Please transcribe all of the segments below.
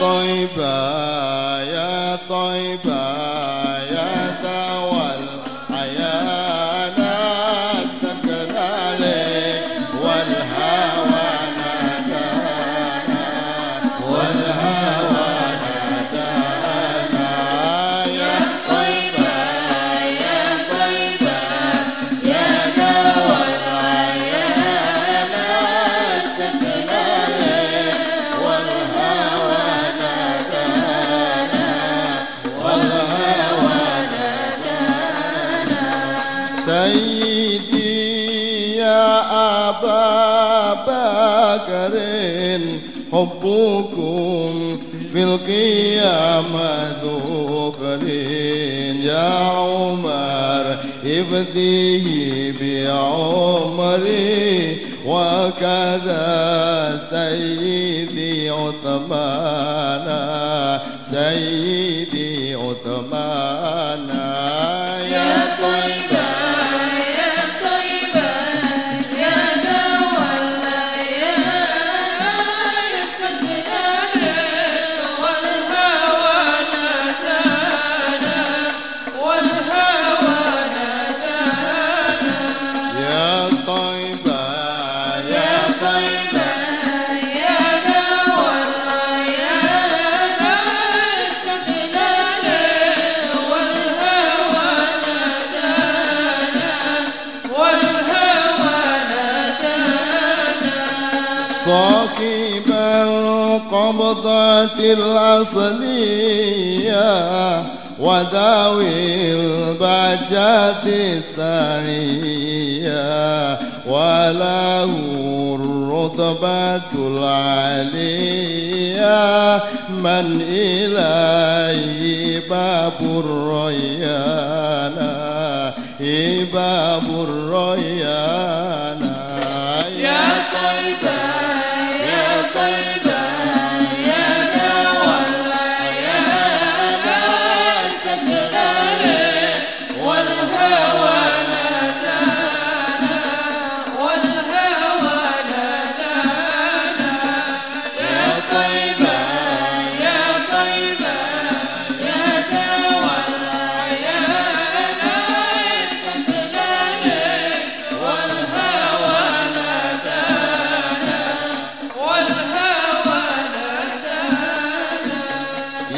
طيبة يا طيبة. سيدي يا أبا بكر حبكم في القيامة ذكرين يا عمر ابدي بعمري وكذا سيدي عثمان سيدي طيبة يا طيبة يا والهوى نادانا صاحب القبضة الأصلية وداوي البهجة الثانية وله الرتبة العالية. من إليه باب الريان باب الريان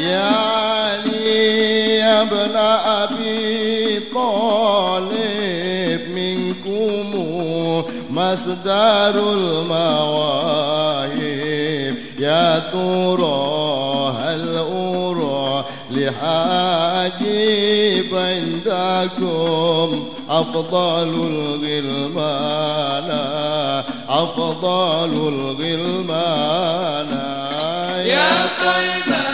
يا علي يا ابن أبي طالب منكم مصدر المواهب. يا ترى هل أرى لحاجب عندكم أفضل الغلمان أفضل الغلمان. يا طيبة.